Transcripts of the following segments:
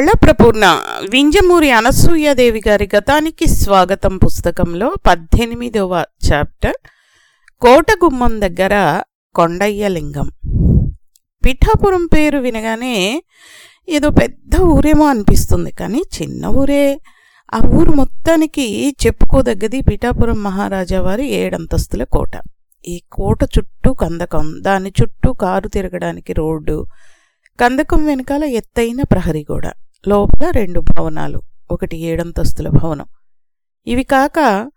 కళ్ళప్రపూర్ణ వింజమూరి అనసూయాదేవి గారి గతానికి స్వాగతం పుస్తకంలో పద్దెనిమిదవ చాప్టర్ కోటగుమ్మం దగ్గర కొండయ్య లింగం పిఠాపురం పేరు వినగానే ఏదో పెద్ద ఊరేమో అనిపిస్తుంది కానీ చిన్న ఊరే. ఆ ఊరు మొత్తానికి చెప్పుకోదగ్గది పిఠాపురం మహారాజా వారి ఏడంతస్తుల కోట. ఈ కోట చుట్టూ కందకం దాని చుట్టూ కారు తిరగడానికి రోడ్డు కందకం వెనకాల ఎత్తైన ప్రహరీ గోడ. లోపల రెండు భవనాలు ఒకటి ఏడంతస్తుల భవనం. ఇవి కాక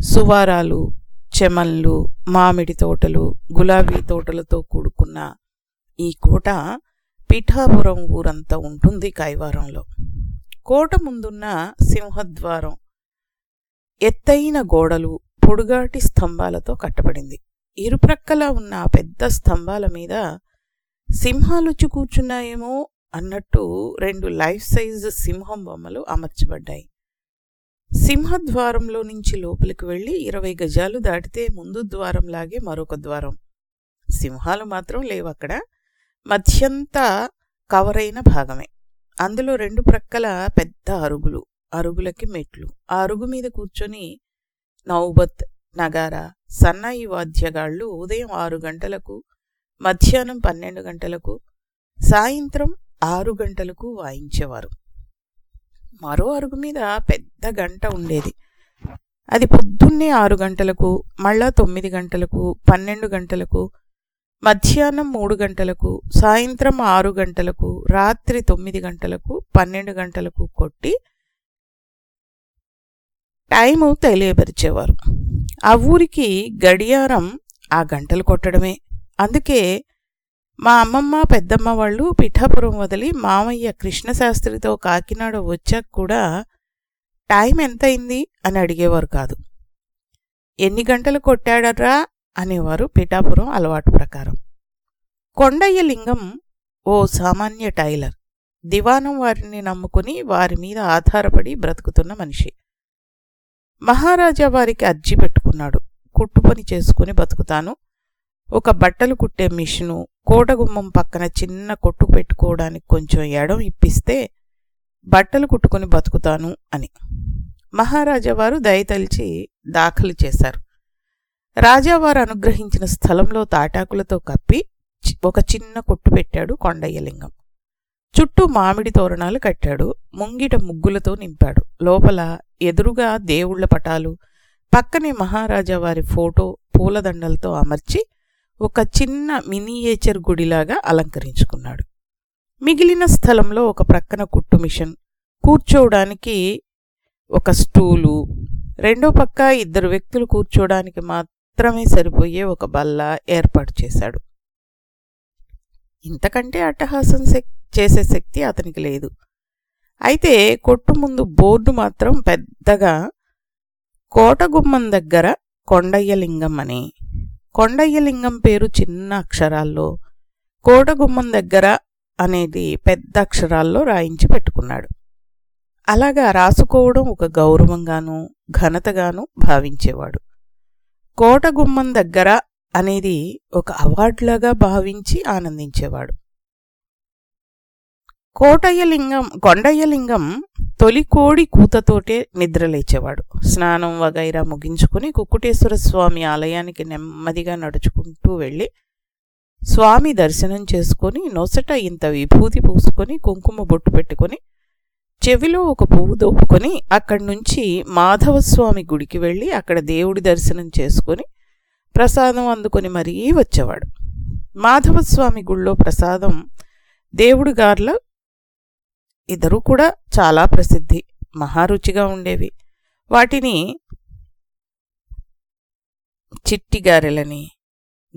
సువారాలు చెమన్లు మామిడి తోటలు గులాబీ తోటలతో కూడుకున్న ఈ కోట పిఠాపురం ఊరంతా ఉంటుంది కైవారంలో కోట ముందున్న సింహద్వారం ఎత్తైన గోడలు పొడుగాటి స్తంభాలతో కట్టబడింది. ఇరుప్రక్కల ఉన్న ఆ పెద్ద స్తంభాల మీద సింహాలుచ్చి కూర్చున్నాయేమో అన్నట్టు రెండు లైఫ్ సైజ్ సింహం బొమ్మలు అమర్చబడ్డాయి. సింహద్వారంలో నుంచి లోపలికి వెళ్ళి ఇరవై గజాలు దాటితే ముందు ద్వారంలాగే మరొక ద్వారం. సింహాలు మాత్రం లేవు అక్కడ మధ్యంతా కవర్ అయిన భాగమే. అందులో రెండు ప్రక్కల పెద్ద అరుగులు అరుగులకి మెట్లు. ఆ అరుగు మీద కూర్చొని నౌబత్ నగారా సన్నాయి వాద్యగాళ్ళు ఉదయం ఆరు గంటలకు మధ్యాహ్నం పన్నెండు గంటలకు సాయంత్రం ఆరు గంటలకు వాయించేవారు. మరో అరుగు మీద పెద్ద గంట ఉండేది. అది పొద్దున్నే ఆరు గంటలకు మళ్ళా తొమ్మిది గంటలకు పన్నెండు గంటలకు మధ్యాహ్నం మూడు గంటలకు సాయంత్రం ఆరు గంటలకు రాత్రి తొమ్మిది గంటలకు పన్నెండు గంటలకు కొట్టి టైము తెలియపరిచేవారు. ఆ ఊరికి గడియారం ఆ గంటలు కొట్టడమే. అందుకే మా అమ్మమ్మ పెద్దమ్మ వాళ్ళు పిఠాపురం వదిలి మామయ్య కృష్ణశాస్త్రితో కాకినాడ వచ్చాక కూడా టైం ఎంతయింది అని అడిగేవారు కాదు. ఎన్ని గంటలు కొట్టాడరా అనేవారు పిఠాపురం అలవాటు ప్రకారం. కొండయ్య లింగం ఓ సామాన్య టైలర్. దివానం వారిని నమ్ముకుని వారి మీద ఆధారపడి బ్రతుకుతున్న మనిషి. మహారాజా వారికి అర్జీ పెట్టుకున్నాడు. కుట్టు పని చేసుకుని బతుకుతాను. ఒక బట్టలు కుట్టే మిషను కోటగుమ్మం పక్కన చిన్న కొట్టు పెట్టుకోవడానికి కొంచెం ఎడం ఇప్పిస్తే బట్టలు కుట్టుకుని బతుకుతాను అని. మహారాజావారు దయతలిచి దాఖలు చేశారు. రాజావారు అనుగ్రహించిన స్థలంలో తాటాకులతో కప్పి చి- ఒక చిన్న కొట్టు పెట్టాడు కొండయ్యలింగం. చుట్టూ మామిడి తోరణాలు కట్టాడు. ముంగిట ముగ్గులతో నింపాడు. లోపల ఎదురుగా దేవుళ్ళ పటాలు పక్కనే మహారాజా వారి ఫోటో పూలదండలతో అమర్చి ఒక చిన్న మినియేచర్ గుడిలాగా అలంకరించుకున్నాడు. మిగిలిన స్థలంలో ఒక ప్రక్కన కుట్టు మిషన్ కూర్చోవడానికి ఒక స్టూలు రెండో పక్క ఇద్దరు వ్యక్తులు కూర్చోవడానికి మాత్రమే సరిపోయే ఒక బల్ల ఏర్పాటు చేశాడు. ఇంతకంటే అట్టహాసం శక్- చేసే శక్తి అతనికి లేదు. అయితే కొట్టు ముందు బోర్డు మాత్రం పెద్దగా కోటగుమ్మం దగ్గర కొండయ్యలింగం అని కొండయ్యలింగం పేరు చిన్న అక్షరాల్లో కోటగుమ్మం దగ్గర అనేది పెద్ద అక్షరాల్లో రాయించి పెట్టుకున్నాడు. అలాగా రాసుకోవడం ఒక గౌరవంగాను ఘనతగాను భావించేవాడు. కోటగుమ్మం దగ్గర అనేది ఒక అవార్డులాగా భావించి ఆనందించేవాడు. కోటయ్యలింగం కొండయ్యలింగం తొలికోడి కూతతోటే నిద్రలేచేవాడు స్నానం వగైరా ముగించుకుని కుక్కుటేశ్వర స్వామి ఆలయానికి నెమ్మదిగా నడుచుకుంటూ వెళ్ళి స్వామి దర్శనం చేసుకొని నొసట ఇంత విభూతి పూసుకొని కుంకుమ బొట్టు పెట్టుకొని చెవిలో ఒక పువ్వు దోపుకొని అక్కడి నుంచి మాధవస్వామి గుడికి వెళ్ళి అక్కడ దేవుడి దర్శనం చేసుకొని ప్రసాదం అందుకొని మరీ వచ్చేవాడు. మాధవస్వామి గుళ్ళో ప్రసాదం దేవుడి గార్ల ఇద్దరు కూడా చాలా ప్రసిద్ధి మహారుచిగా ఉండేవి. వాటిని చిట్టి గారెలని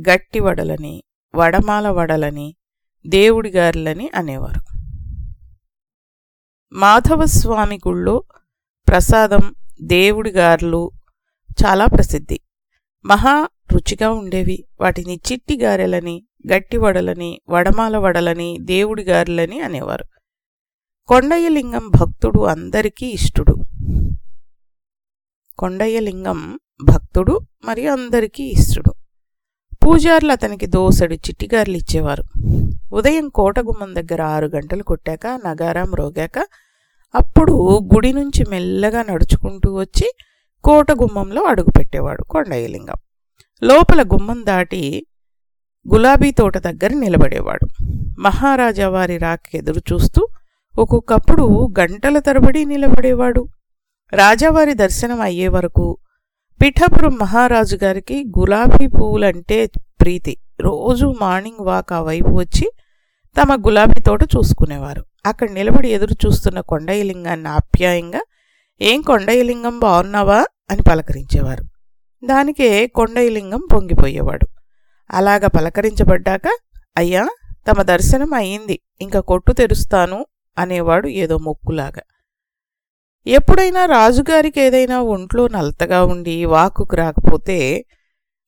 గట్టి వడలని వడమాల వడలని దేవుడి గారెలని అనేవారు. మాధవస్వామి గుళ్ళో ప్రసాదం దేవుడి గారెలు చాలా ప్రసిద్ధి. మహా రుచిగా ఉండేవి. వాటిని చిట్టి గారెలని గట్టి వడలని వడమాల వడలని దేవుడి గారెలని అనేవారు. కొండయ్యలింగం భక్తుడు అందరికీ ఇష్టుడు. కొండయ్యలింగం భక్తుడు మరియు అందరికీ ఇష్టడు. పూజారులు అతనికి దోసెడు చిట్టిగారులు ఇచ్చేవారు. ఉదయం కోటగుమ్మం దగ్గర ఆరు గంటలు కొట్టాక నగారం రోగాక అప్పుడు గుడి నుంచి మెల్లగా నడుచుకుంటూ వచ్చి కోట గుమ్మంలో అడుగుపెట్టేవాడు కొండయ్యలింగం. లోపల గుమ్మం దాటి గులాబీ తోట దగ్గర నిలబడేవాడు. మహారాజా వారి రాక ఎదురు చూస్తూ ఒక్కొక్కప్పుడు గంటల తరబడి నిలబడేవాడు. రాజావారి దర్శనం అయ్యే వరకు పిఠాపురం మహారాజు గారికి గులాబీ పువ్వులంటే ప్రీతి. రోజు మార్నింగ్ వాక్ ఆ వైపు వచ్చి తమ గులాబీ తోట చూసుకునేవారు. అక్కడ నిలబడి ఎదురు చూస్తున్న కొండయ్యలింగాన్ని ఆప్యాయంగా ఏం కొండయ్యలింగం బాగున్నావా అని పలకరించేవారు. దానికే కొండయ్యలింగం పొంగిపోయేవాడు. అలాగ పలకరించబడ్డాక అయ్యా తమ దర్శనం అయింది ఇంకా కొట్టు తెరుస్తాను. అనేవాడు ఏదో మొక్కులాగా. ఎప్పుడైనా రాజుగారికి ఏదైనా ఒంట్లో నలతగా ఉండి వాకుకు రాకపోతే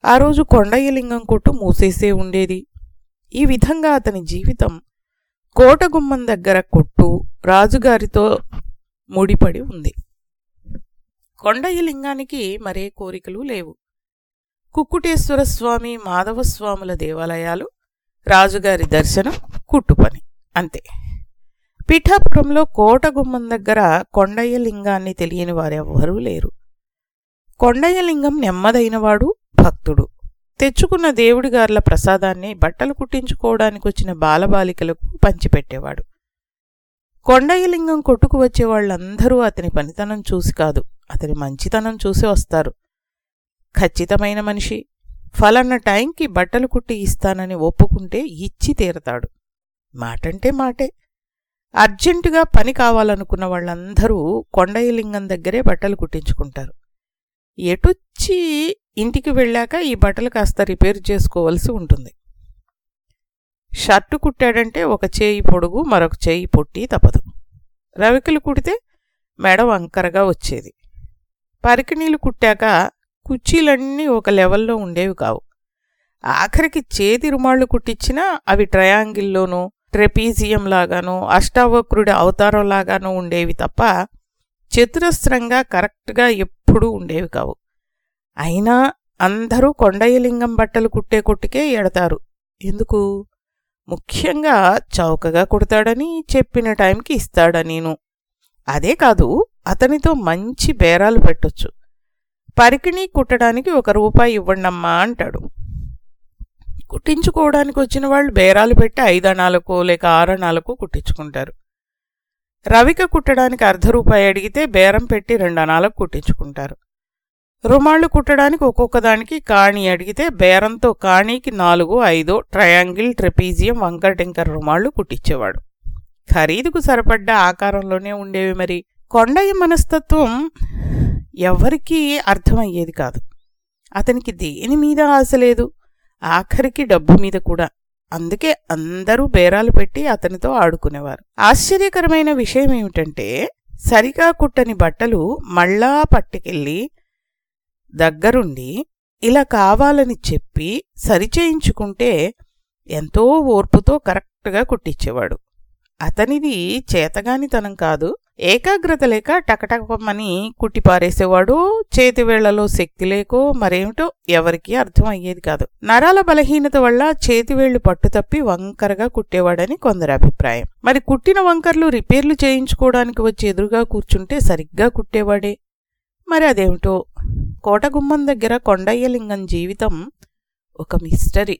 ఆ రోజు కొండయ్యలింగం కొట్టు మూసేసే ఉండేది. ఈ విధంగా అతని జీవితం కోటగుమ్మం దగ్గర కొట్టు రాజుగారితో ముడిపడి ఉంది. కొండయ్యలింగానికి మరే కోరికలు లేవు. కుక్కుటేశ్వర స్వామి మాధవస్వాముల దేవాలయాలు రాజుగారి దర్శనం కుట్టుపని అంతే. పిఠాపురంలో కోటగుమ్మం దగ్గర కొండయ్యలింగాన్ని తెలియని వారెవ్వరూ లేరు. కొండయ్యలింగం నెమ్మదైనవాడు భక్తుడు. తెచ్చుకున్న దేవుడిగార్ల ప్రసాదాన్ని బట్టలు కుట్టించుకోవడానికి వచ్చిన బాలబాలికలకు పంచిపెట్టేవాడు. కొండయ్యలింగం కొట్టుకు వచ్చే వాళ్ళందరూ అతని పనితనం చూసి కాదు అతని మంచితనం చూసి వస్తారు. ఖచ్చితమైన మనిషి. ఫలన్న టైంకి బట్టలు కుట్టి ఇస్తానని ఒప్పుకుంటే ఇచ్చి తీరతాడు. మాటంటే మాటే. అర్జెంటుగా పని కావాలనుకున్న వాళ్ళందరూ కొండయ్యలింగం దగ్గరే బట్టలు కుట్టించుకుంటారు. ఎటొచ్చి ఇంటికి వెళ్ళాక ఈ బట్టలు కాస్త రిపేర్ చేసుకోవలసి ఉంటుంది. షర్టు కుట్టాడంటే ఒక చేయి పొడుగు మరొక చేయి పొట్టి తప్పదు. రవికలు కుడితే మెడ వంకరగా వచ్చేది. పరికిణీలు కుట్టాక కుర్చీలన్నీ ఒక లెవెల్లో ఉండేవి కావు. ఆఖరికి చేతి రుమాళ్ళు కుట్టించినా అవి ట్రయాంగిల్లోనూ ట్రెపీజియం లాగాను అష్టావక్రుడి అవతారం లాగాను ఉండేవి తప్ప చతురస్రంగా కరెక్ట్గా ఎప్పుడూ ఉండేవి కావు. అయినా అందరూ కొండయ్యలింగం బట్టలు కుట్టే కొట్టుకే ఎడతారు. ఎందుకు? ముఖ్యంగా చౌకగా కుడతాడని చెప్పిన టైంకి ఇస్తాడనీను. అదే కాదు అతనితో మంచి బేరాలు పెట్టొచ్చు. పరికిణి కుట్టడానికి ఒక రూపాయి ఇవ్వండమ్మా అంటాడు. కుట్టించుకోవడానికి వచ్చిన వాళ్ళు బేరాలు పెట్టి ఐదణాలకు లేక ఆరణాలకు కుట్టించుకుంటారు. రవిక కుట్టడానికి అర్ధ రూపాయి అడిగితే బేరం పెట్టి రెండు అణాలకు కుట్టించుకుంటారు. రుమాళ్ళు కుట్టడానికి ఒక్కొక్క దానికి కాణి అడిగితే బేరంతో కాణీకి నాలుగు ఐదో ట్రయాంగిల్ ట్రెపీజియం వంకర్ టింకర్ రుమాళ్ళు కుట్టించేవాడు. ఖరీదుకు సరిపడ్డ ఆకారంలోనే ఉండేవి మరి. కొండయ్య మనస్తత్వం ఎవరికీ అర్థమయ్యేది కాదు. అతనికి దేని మీద ఆశ లేదు. ఆఖరికి డబ్బు మీద కూడా. అందుకే అందరూ బేరాలు పెట్టి అతనితో ఆడుకునేవారు. ఆశ్చర్యకరమైన విషయం ఏమిటంటే సరిగా కుట్టని బట్టలు మళ్ళా పట్టుకెళ్ళి దగ్గరుండి ఇలా కావాలని చెప్పి సరిచేయించుకుంటే ఎంతో ఓర్పుతో కరెక్ట్గా కుట్టించేవాడు అతనిది చేతగానితనం కాదు ఏకాగ్రత లేక టకటకమని కుట్టిపారేసేవాడు చేతివేళ్ళలో శక్తి లేకో మరేమిటో ఎవరికీ అర్థం అయ్యేది కాదు. నరాల బలహీనత వల్ల చేతివేళ్ళు పట్టుతప్పి వంకరగా కుట్టేవాడని కొందరి అభిప్రాయం. మరి కుట్టిన వంకర్లు రిపేర్లు చేయించుకోవడానికి వచ్చి ఎదురుగా కూర్చుంటే సరిగ్గా కుట్టేవాడే? మరి అదేమిటో? కోటగుమ్మం దగ్గర కొండయ్యలింగం జీవితం ఒక మిస్టరీ.